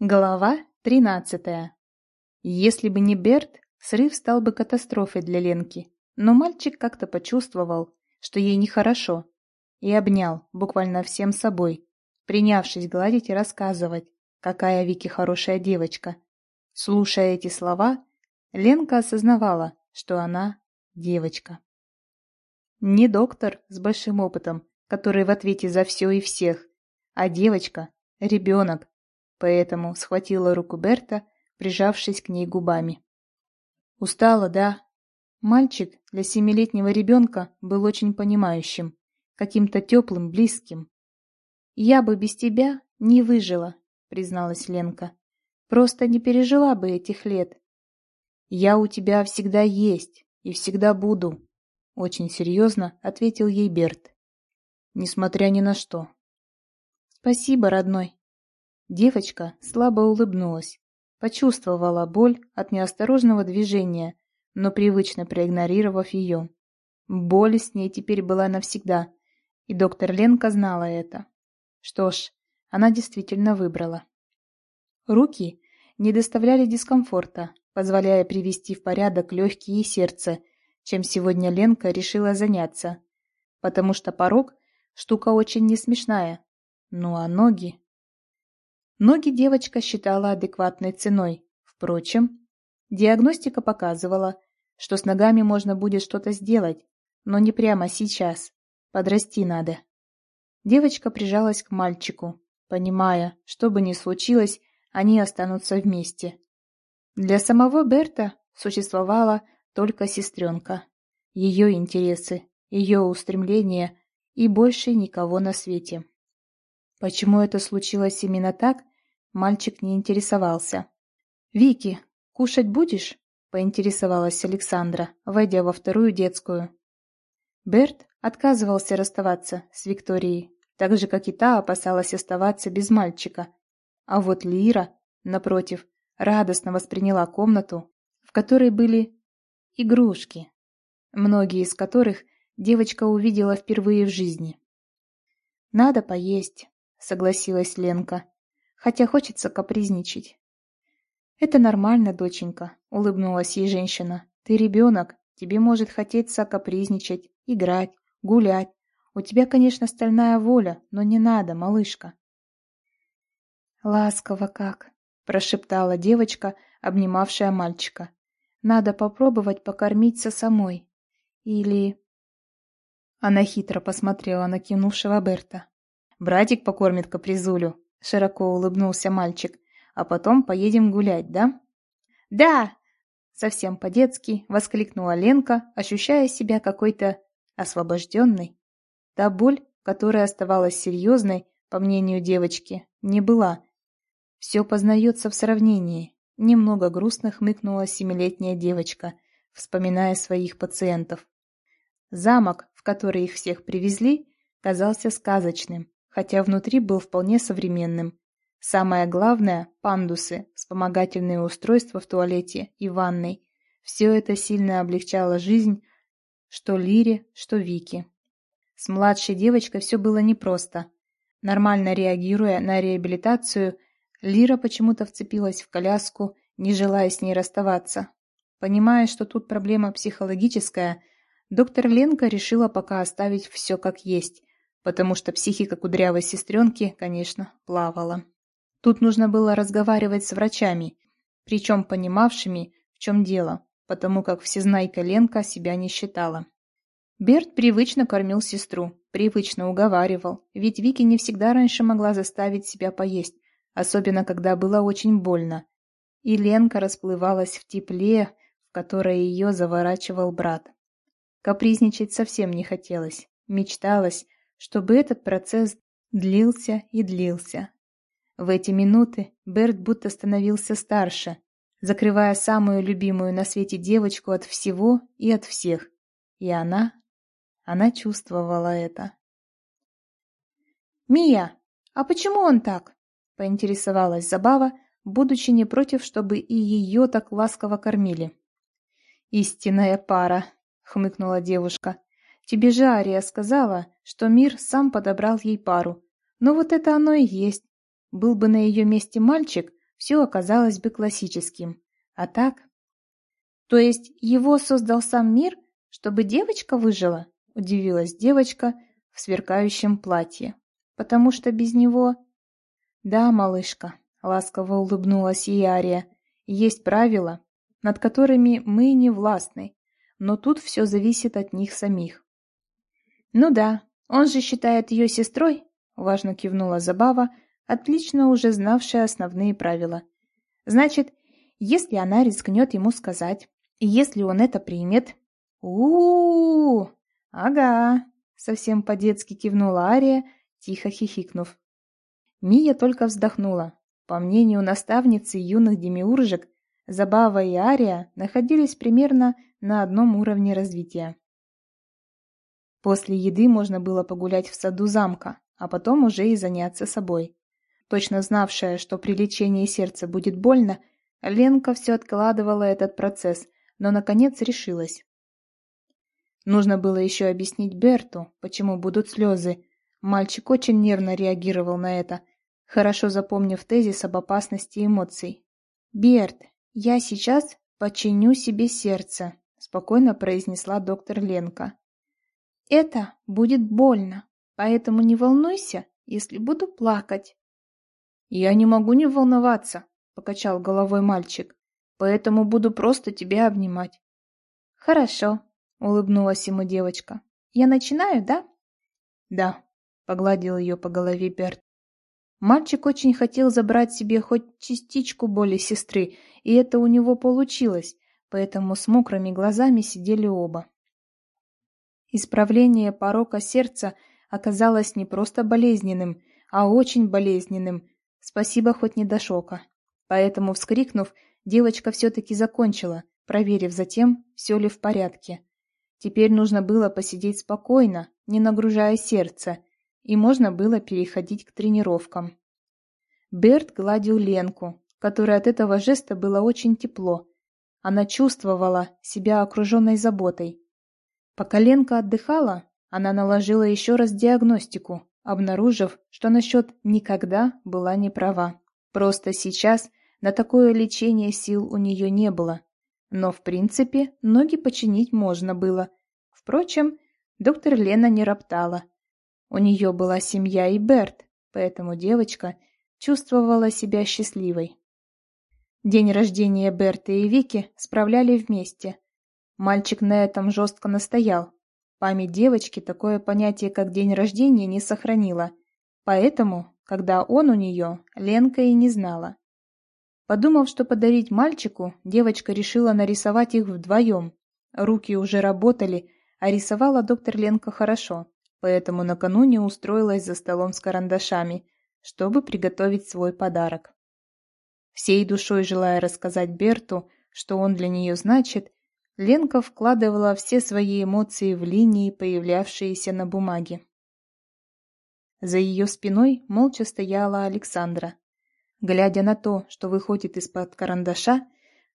Глава тринадцатая. Если бы не Берт, срыв стал бы катастрофой для Ленки. Но мальчик как-то почувствовал, что ей нехорошо, и обнял буквально всем собой, принявшись гладить и рассказывать, какая Вики хорошая девочка. Слушая эти слова, Ленка осознавала, что она девочка. Не доктор с большим опытом, который в ответе за все и всех, а девочка, ребенок, поэтому схватила руку Берта, прижавшись к ней губами. «Устала, да?» Мальчик для семилетнего ребенка был очень понимающим, каким-то теплым, близким. «Я бы без тебя не выжила», — призналась Ленка. «Просто не пережила бы этих лет». «Я у тебя всегда есть и всегда буду», — очень серьезно ответил ей Берт. «Несмотря ни на что». «Спасибо, родной», Девочка слабо улыбнулась, почувствовала боль от неосторожного движения, но привычно проигнорировав ее. Боль с ней теперь была навсегда, и доктор Ленка знала это. Что ж, она действительно выбрала. Руки не доставляли дискомфорта, позволяя привести в порядок легкие и сердце, чем сегодня Ленка решила заняться, потому что порог – штука очень несмешная. Ну а ноги... Ноги девочка считала адекватной ценой. Впрочем, диагностика показывала, что с ногами можно будет что-то сделать, но не прямо сейчас. Подрасти надо. Девочка прижалась к мальчику, понимая, что бы ни случилось, они останутся вместе. Для самого Берта существовала только сестренка. Ее интересы, ее устремления и больше никого на свете. Почему это случилось именно так, Мальчик не интересовался. «Вики, кушать будешь?» — поинтересовалась Александра, войдя во вторую детскую. Берт отказывался расставаться с Викторией, так же, как и та опасалась оставаться без мальчика. А вот Лира, напротив, радостно восприняла комнату, в которой были игрушки, многие из которых девочка увидела впервые в жизни. «Надо поесть», — согласилась Ленка хотя хочется капризничать. «Это нормально, доченька», — улыбнулась ей женщина. «Ты ребенок, тебе может хотеться капризничать, играть, гулять. У тебя, конечно, стальная воля, но не надо, малышка». «Ласково как», — прошептала девочка, обнимавшая мальчика. «Надо попробовать покормиться самой. Или...» Она хитро посмотрела на кинувшего Берта. «Братик покормит капризулю», — широко улыбнулся мальчик. «А потом поедем гулять, да?» «Да!» — совсем по-детски воскликнула Ленка, ощущая себя какой-то освобожденной. Та боль, которая оставалась серьезной, по мнению девочки, не была. Все познается в сравнении. Немного грустно хмыкнула семилетняя девочка, вспоминая своих пациентов. Замок, в который их всех привезли, казался сказочным хотя внутри был вполне современным. Самое главное – пандусы, вспомогательные устройства в туалете и ванной. Все это сильно облегчало жизнь что Лире, что Вике. С младшей девочкой все было непросто. Нормально реагируя на реабилитацию, Лира почему-то вцепилась в коляску, не желая с ней расставаться. Понимая, что тут проблема психологическая, доктор Ленка решила пока оставить все как есть, потому что психика кудрявой сестренки, конечно, плавала. Тут нужно было разговаривать с врачами, причем понимавшими, в чем дело, потому как всезнайка Ленка себя не считала. Берт привычно кормил сестру, привычно уговаривал, ведь Вики не всегда раньше могла заставить себя поесть, особенно когда было очень больно. И Ленка расплывалась в тепле, в которое ее заворачивал брат. Капризничать совсем не хотелось, мечталось, чтобы этот процесс длился и длился. В эти минуты Берт будто становился старше, закрывая самую любимую на свете девочку от всего и от всех. И она, она чувствовала это. «Мия, а почему он так?» — поинтересовалась Забава, будучи не против, чтобы и ее так ласково кормили. «Истинная пара», — хмыкнула девушка. Тебе же Ария сказала, что мир сам подобрал ей пару. Но вот это оно и есть. Был бы на ее месте мальчик, все оказалось бы классическим. А так... То есть его создал сам мир, чтобы девочка выжила? Удивилась девочка в сверкающем платье. Потому что без него... Да, малышка, ласково улыбнулась ей Ария. Есть правила, над которыми мы не властны, но тут все зависит от них самих. Ну да, он же считает ее сестрой, важно кивнула Забава, отлично уже знавшая основные правила. Значит, если она рискнет ему сказать, если он это примет... у у, -у, Ага, совсем по-детски кивнула Ария, тихо хихикнув. Мия только вздохнула. По мнению наставницы юных демиуржек, Забава и Ария находились примерно на одном уровне развития. После еды можно было погулять в саду замка, а потом уже и заняться собой. Точно знавшая, что при лечении сердца будет больно, Ленка все откладывала этот процесс, но наконец решилась. Нужно было еще объяснить Берту, почему будут слезы. Мальчик очень нервно реагировал на это, хорошо запомнив тезис об опасности эмоций. «Берт, я сейчас починю себе сердце», — спокойно произнесла доктор Ленка. Это будет больно, поэтому не волнуйся, если буду плакать. Я не могу не волноваться, покачал головой мальчик, поэтому буду просто тебя обнимать. Хорошо, улыбнулась ему девочка. Я начинаю, да? Да, погладил ее по голове Берт. Мальчик очень хотел забрать себе хоть частичку боли сестры, и это у него получилось, поэтому с мокрыми глазами сидели оба. Исправление порока сердца оказалось не просто болезненным, а очень болезненным. Спасибо хоть не до шока. Поэтому, вскрикнув, девочка все-таки закончила, проверив затем, все ли в порядке. Теперь нужно было посидеть спокойно, не нагружая сердце, и можно было переходить к тренировкам. Берт гладил Ленку, которой от этого жеста было очень тепло. Она чувствовала себя окруженной заботой. Пока Ленка отдыхала, она наложила еще раз диагностику, обнаружив, что насчет «никогда» была не права. Просто сейчас на такое лечение сил у нее не было. Но, в принципе, ноги починить можно было. Впрочем, доктор Лена не роптала. У нее была семья и Берт, поэтому девочка чувствовала себя счастливой. День рождения Берта и Вики справляли вместе, Мальчик на этом жестко настоял. Память девочки такое понятие, как день рождения, не сохранила. Поэтому, когда он у нее, Ленка и не знала. Подумав, что подарить мальчику, девочка решила нарисовать их вдвоем. Руки уже работали, а рисовала доктор Ленка хорошо, поэтому накануне устроилась за столом с карандашами, чтобы приготовить свой подарок. Всей душой желая рассказать Берту, что он для нее значит, Ленка вкладывала все свои эмоции в линии, появлявшиеся на бумаге. За ее спиной молча стояла Александра. Глядя на то, что выходит из-под карандаша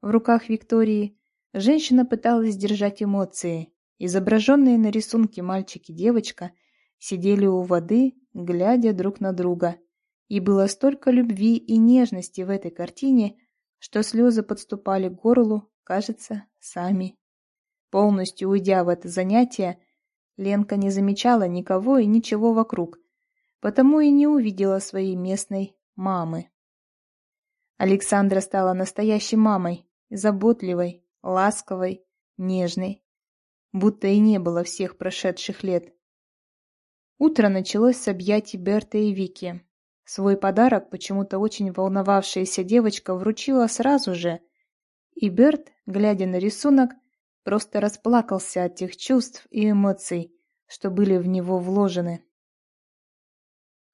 в руках Виктории, женщина пыталась держать эмоции. Изображенные на рисунке мальчик и девочка сидели у воды, глядя друг на друга. И было столько любви и нежности в этой картине, что слезы подступали к горлу, кажется, сами. Полностью уйдя в это занятие, Ленка не замечала никого и ничего вокруг, потому и не увидела своей местной мамы. Александра стала настоящей мамой, заботливой, ласковой, нежной, будто и не было всех прошедших лет. Утро началось с объятий Берта и Вики. Свой подарок почему-то очень волновавшаяся девочка вручила сразу же, и Берт, глядя на рисунок, просто расплакался от тех чувств и эмоций, что были в него вложены.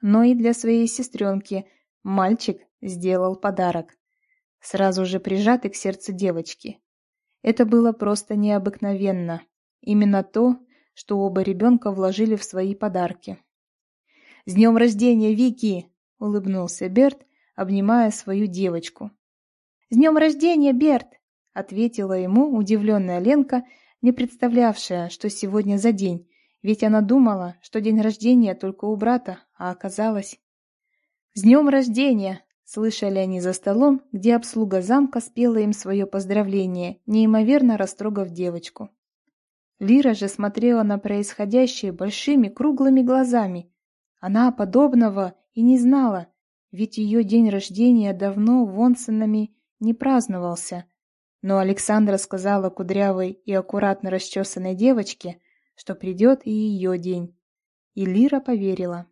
Но и для своей сестренки мальчик сделал подарок, сразу же прижатый к сердцу девочки. Это было просто необыкновенно. Именно то, что оба ребенка вложили в свои подарки. «С днем рождения, Вики!» — улыбнулся Берт, обнимая свою девочку. «С днем рождения, Берт!» — ответила ему удивленная Ленка, не представлявшая, что сегодня за день, ведь она думала, что день рождения только у брата, а оказалось... «С днем рождения!» — Слышали они за столом, где обслуга замка спела им свое поздравление, неимоверно растрогав девочку. Лира же смотрела на происходящее большими круглыми глазами. Она подобного и не знала, ведь ее день рождения давно Вонсонами не праздновался. Но Александра сказала кудрявой и аккуратно расчесанной девочке, что придет и ее день. И Лира поверила.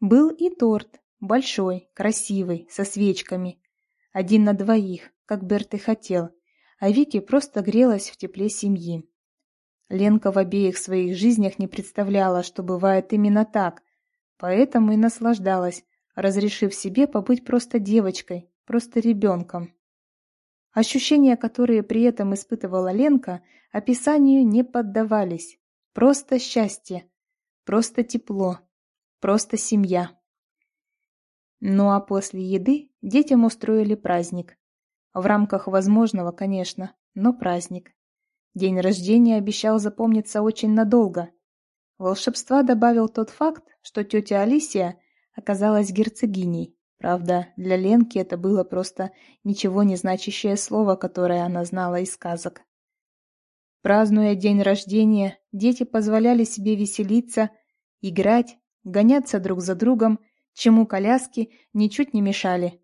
Был и торт, большой, красивый, со свечками. Один на двоих, как Берт и хотел, а Вики просто грелась в тепле семьи. Ленка в обеих своих жизнях не представляла, что бывает именно так, поэтому и наслаждалась, разрешив себе побыть просто девочкой, просто ребенком. Ощущения, которые при этом испытывала Ленка, описанию не поддавались. Просто счастье, просто тепло, просто семья. Ну а после еды детям устроили праздник. В рамках возможного, конечно, но праздник. День рождения обещал запомниться очень надолго. Волшебства добавил тот факт, что тетя Алисия оказалась герцогиней. Правда, для Ленки это было просто ничего не значащее слово, которое она знала из сказок. Празднуя день рождения, дети позволяли себе веселиться, играть, гоняться друг за другом, чему коляски ничуть не мешали.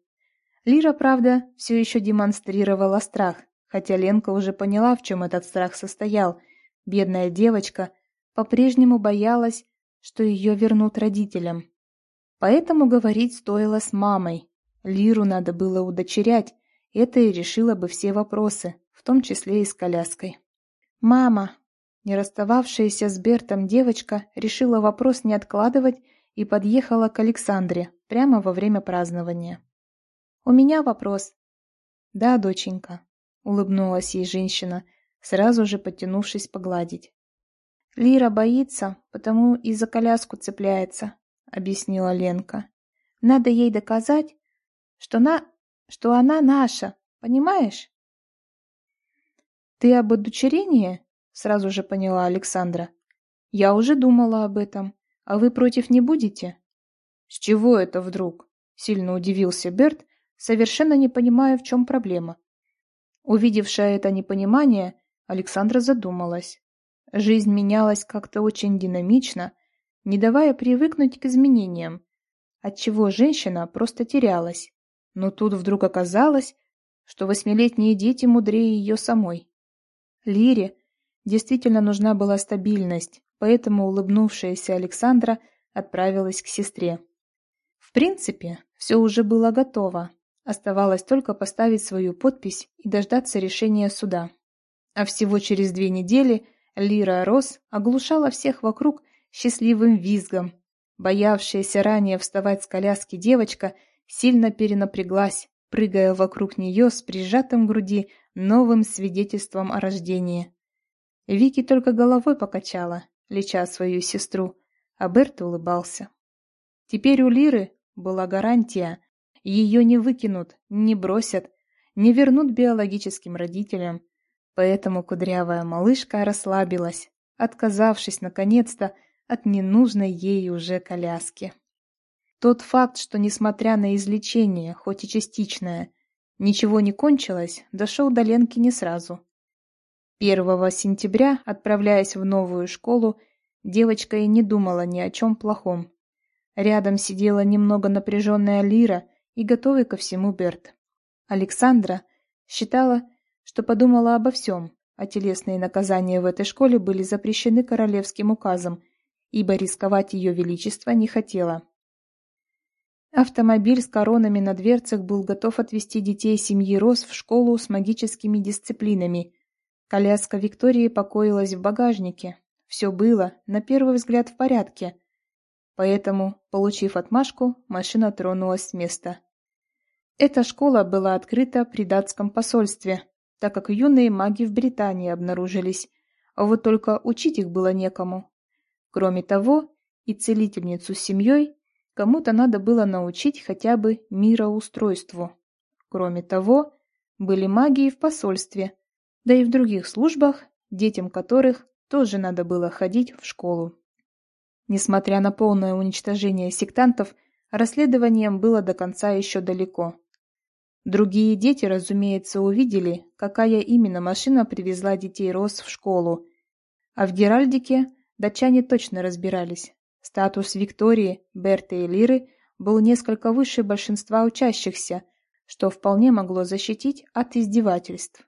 Лира, правда, все еще демонстрировала страх, хотя Ленка уже поняла, в чем этот страх состоял. Бедная девочка по-прежнему боялась, что ее вернут родителям. Поэтому говорить стоило с мамой. Лиру надо было удочерять, это и решило бы все вопросы, в том числе и с коляской. «Мама!» Не расстававшаяся с Бертом девочка решила вопрос не откладывать и подъехала к Александре прямо во время празднования. «У меня вопрос». «Да, доченька», — улыбнулась ей женщина, сразу же подтянувшись погладить. «Лира боится, потому и за коляску цепляется», — объяснила Ленка. «Надо ей доказать, что, на... что она наша, понимаешь?» «Ты об удочерении?» — сразу же поняла Александра. «Я уже думала об этом. А вы против не будете?» «С чего это вдруг?» — сильно удивился Берт, совершенно не понимая, в чем проблема. Увидевшая это непонимание, Александра задумалась. Жизнь менялась как-то очень динамично, не давая привыкнуть к изменениям, отчего женщина просто терялась. Но тут вдруг оказалось, что восьмилетние дети мудрее ее самой. Лире действительно нужна была стабильность, поэтому улыбнувшаяся Александра отправилась к сестре. В принципе, все уже было готово, Оставалось только поставить свою подпись и дождаться решения суда. А всего через две недели Лира Рос оглушала всех вокруг счастливым визгом. Боявшаяся ранее вставать с коляски девочка сильно перенапряглась, прыгая вокруг нее с прижатым груди новым свидетельством о рождении. Вики только головой покачала, леча свою сестру, а Берт улыбался. Теперь у Лиры была гарантия, ее не выкинут, не бросят, не вернут биологическим родителям. Поэтому кудрявая малышка расслабилась, отказавшись наконец-то от ненужной ей уже коляски. Тот факт, что несмотря на излечение, хоть и частичное, ничего не кончилось, дошел до Ленки не сразу. 1 сентября, отправляясь в новую школу, девочка и не думала ни о чем плохом. Рядом сидела немного напряженная Лира и готовый ко всему Берт. Александра считала, что подумала обо всем, а телесные наказания в этой школе были запрещены королевским указом, ибо рисковать ее величество не хотела. Автомобиль с коронами на дверцах был готов отвезти детей семьи Рос в школу с магическими дисциплинами. Коляска Виктории покоилась в багажнике. Все было, на первый взгляд, в порядке. Поэтому, получив отмашку, машина тронулась с места. Эта школа была открыта при датском посольстве, так как юные маги в Британии обнаружились, а вот только учить их было некому. Кроме того, и целительницу с семьей кому-то надо было научить хотя бы мироустройству. Кроме того, были маги и в посольстве, да и в других службах, детям которых тоже надо было ходить в школу. Несмотря на полное уничтожение сектантов, расследованием было до конца еще далеко. Другие дети, разумеется, увидели, какая именно машина привезла детей Рос в школу, а в Геральдике датчане точно разбирались. Статус Виктории, Берты и Лиры был несколько выше большинства учащихся, что вполне могло защитить от издевательств.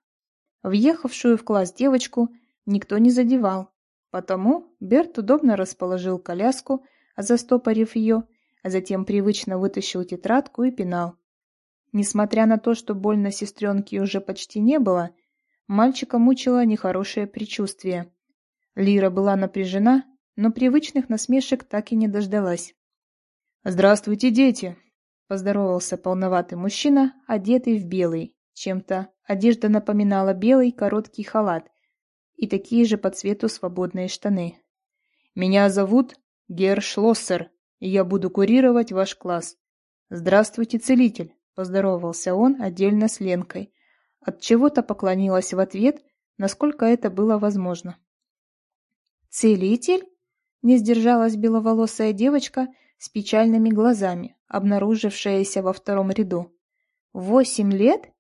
Въехавшую в класс девочку никто не задевал, потому Берт удобно расположил коляску, застопорив ее, а затем привычно вытащил тетрадку и пенал. Несмотря на то, что больно сестренке уже почти не было, мальчика мучило нехорошее предчувствие. Лира была напряжена, но привычных насмешек так и не дождалась. «Здравствуйте, дети!» — поздоровался полноватый мужчина, одетый в белый. Чем-то одежда напоминала белый короткий халат и такие же по цвету свободные штаны. «Меня зовут Герр Шлоссер, и я буду курировать ваш класс. Здравствуйте, целитель!» — поздоровался он отдельно с Ленкой. От чего-то поклонилась в ответ, насколько это было возможно. «Целитель?» — не сдержалась беловолосая девочка с печальными глазами, обнаружившаяся во втором ряду. «Восемь лет?»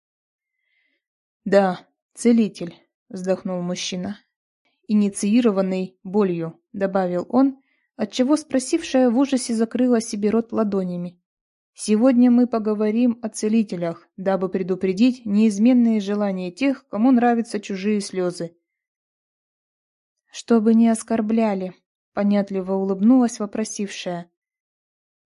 «Да, целитель», — вздохнул мужчина. «Инициированный болью», — добавил он, отчего спросившая в ужасе закрыла себе рот ладонями. «Сегодня мы поговорим о целителях, дабы предупредить неизменные желания тех, кому нравятся чужие слезы. «Чтобы не оскорбляли», — понятливо улыбнулась вопросившая.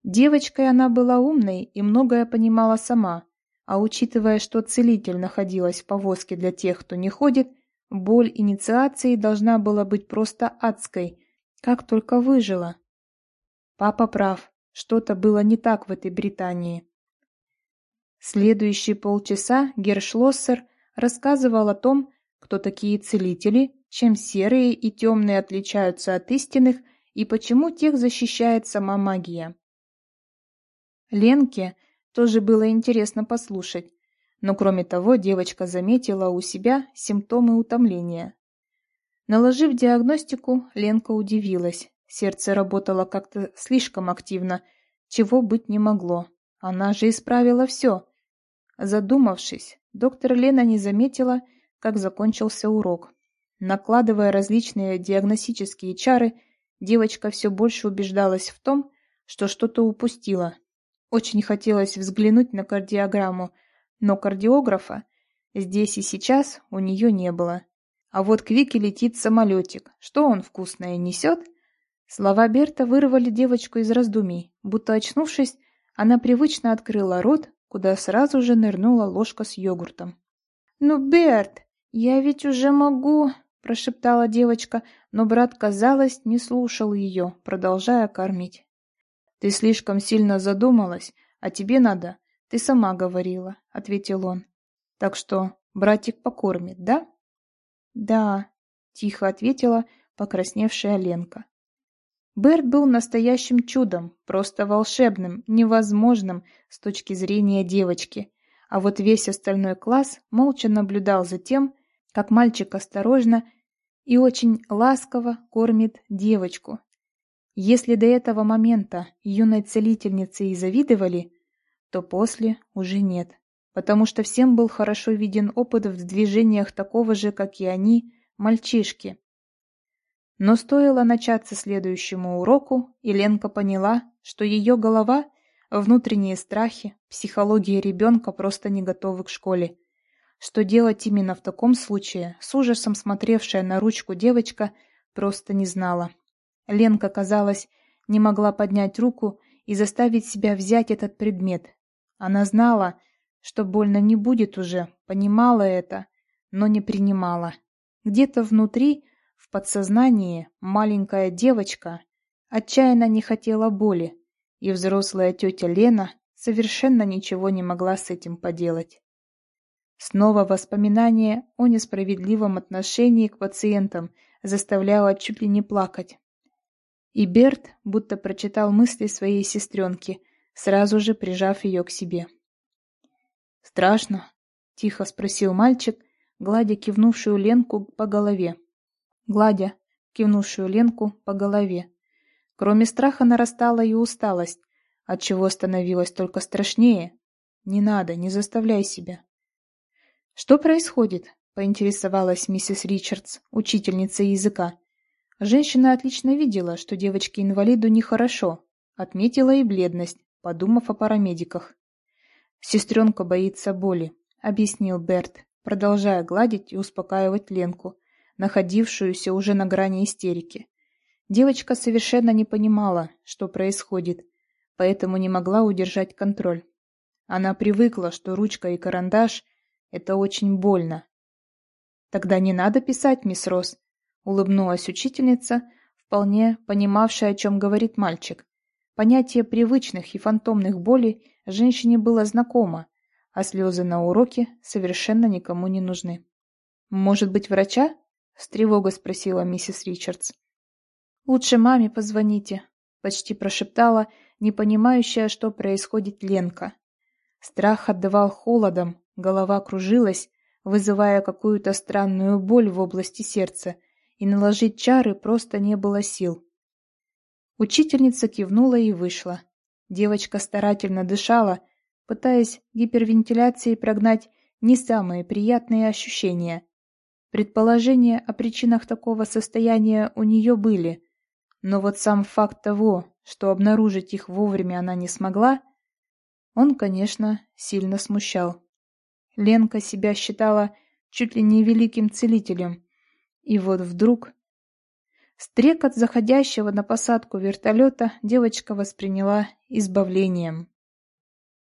Девочкой она была умной и многое понимала сама, а учитывая, что целитель находилась в повозке для тех, кто не ходит, боль инициации должна была быть просто адской, как только выжила. Папа прав, что-то было не так в этой Британии. Следующие полчаса Гершлоссер рассказывал о том, кто такие целители, чем серые и темные отличаются от истинных и почему тех защищает сама магия. Ленке тоже было интересно послушать, но кроме того девочка заметила у себя симптомы утомления. Наложив диагностику, Ленка удивилась. Сердце работало как-то слишком активно, чего быть не могло. Она же исправила все. Задумавшись, доктор Лена не заметила, как закончился урок. Накладывая различные диагностические чары, девочка все больше убеждалась в том, что что-то упустила. Очень хотелось взглянуть на кардиограмму, но кардиографа здесь и сейчас у нее не было. А вот к Вике летит самолетик. Что он вкусное несет? Слова Берта вырвали девочку из раздумий. Будто очнувшись, она привычно открыла рот, куда сразу же нырнула ложка с йогуртом. «Ну, Берт, я ведь уже могу...» прошептала девочка, но брат, казалось, не слушал ее, продолжая кормить. «Ты слишком сильно задумалась, а тебе надо, ты сама говорила», — ответил он. «Так что братик покормит, да?» «Да», — тихо ответила покрасневшая Ленка. Берт был настоящим чудом, просто волшебным, невозможным с точки зрения девочки, а вот весь остальной класс молча наблюдал за тем, как мальчик осторожно и очень ласково кормит девочку. Если до этого момента юной целительнице и завидовали, то после уже нет, потому что всем был хорошо виден опыт в движениях такого же, как и они, мальчишки. Но стоило начаться следующему уроку, и Ленка поняла, что ее голова, внутренние страхи, психология ребенка просто не готовы к школе. Что делать именно в таком случае, с ужасом смотревшая на ручку девочка просто не знала. Ленка, казалось, не могла поднять руку и заставить себя взять этот предмет. Она знала, что больно не будет уже, понимала это, но не принимала. Где-то внутри, в подсознании, маленькая девочка отчаянно не хотела боли, и взрослая тетя Лена совершенно ничего не могла с этим поделать. Снова воспоминание о несправедливом отношении к пациентам заставляло чуть ли не плакать. И Берт будто прочитал мысли своей сестренки, сразу же прижав ее к себе. «Страшно?» — тихо спросил мальчик, гладя кивнувшую Ленку по голове. Гладя кивнувшую Ленку по голове. Кроме страха нарастала и усталость. отчего становилось только страшнее. Не надо, не заставляй себя. Что происходит? поинтересовалась миссис Ричардс, учительница языка. Женщина отлично видела, что девочке-инвалиду нехорошо, отметила и бледность, подумав о парамедиках. «Сестренка боится боли», — объяснил Берт, продолжая гладить и успокаивать Ленку, находившуюся уже на грани истерики. Девочка совершенно не понимала, что происходит, поэтому не могла удержать контроль. Она привыкла, что ручка и карандаш — это очень больно. «Тогда не надо писать, мисс Росс», — улыбнулась учительница, вполне понимавшая, о чем говорит мальчик. Понятие привычных и фантомных болей женщине было знакомо, а слезы на уроке совершенно никому не нужны. «Может быть, врача?» — с тревогой спросила миссис Ричардс. «Лучше маме позвоните», — почти прошептала, не понимающая, что происходит Ленка. Страх отдавал холодом, голова кружилась, вызывая какую-то странную боль в области сердца, и наложить чары просто не было сил. Учительница кивнула и вышла. Девочка старательно дышала, пытаясь гипервентиляцией прогнать не самые приятные ощущения. Предположения о причинах такого состояния у нее были, но вот сам факт того, что обнаружить их вовремя она не смогла, он, конечно, сильно смущал. Ленка себя считала чуть ли не великим целителем. И вот вдруг... Стрекот заходящего на посадку вертолета девочка восприняла избавлением.